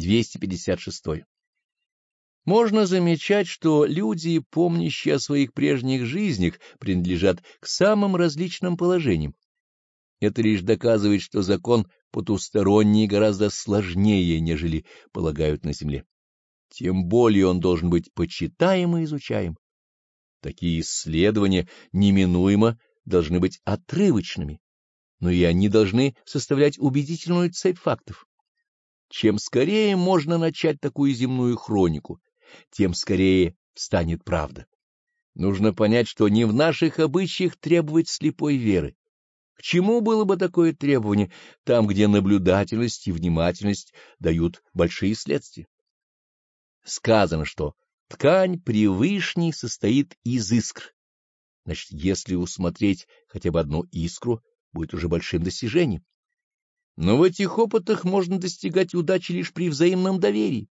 256. Можно замечать, что люди, помнящие о своих прежних жизнях, принадлежат к самым различным положениям. Это лишь доказывает, что закон потусторонний гораздо сложнее, нежели полагают на земле. Тем более он должен быть почитаем и изучаем. Такие исследования неминуемо должны быть отрывочными, но и они должны составлять убедительную цепь фактов. Чем скорее можно начать такую земную хронику, тем скорее станет правда. Нужно понять, что не в наших обычаях требовать слепой веры. К чему было бы такое требование там, где наблюдательность и внимательность дают большие следствия? Сказано, что ткань превышней состоит из искр. Значит, если усмотреть хотя бы одну искру, будет уже большим достижением. Но в этих опытах можно достигать удачи лишь при взаимном доверии.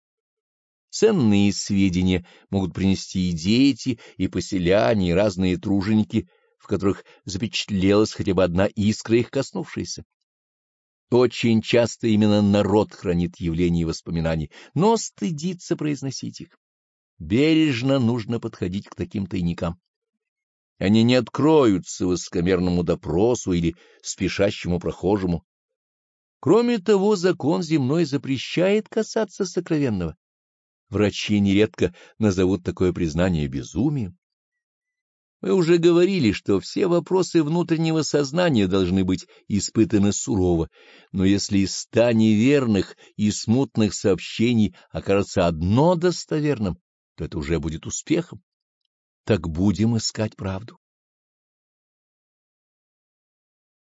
Ценные сведения могут принести и дети, и поселяне, и разные труженики, в которых запечатлелась хотя бы одна искра их коснувшаяся. Очень часто именно народ хранит явления и воспоминаний, но стыдится произносить их. Бережно нужно подходить к таким тайникам. Они не откроются высокомерному допросу или спешащему прохожему. Кроме того, закон земной запрещает касаться сокровенного. Врачи нередко назовут такое признание безумием. Мы уже говорили, что все вопросы внутреннего сознания должны быть испытаны сурово, но если из ста неверных и смутных сообщений окажется одно достоверным, то это уже будет успехом. Так будем искать правду.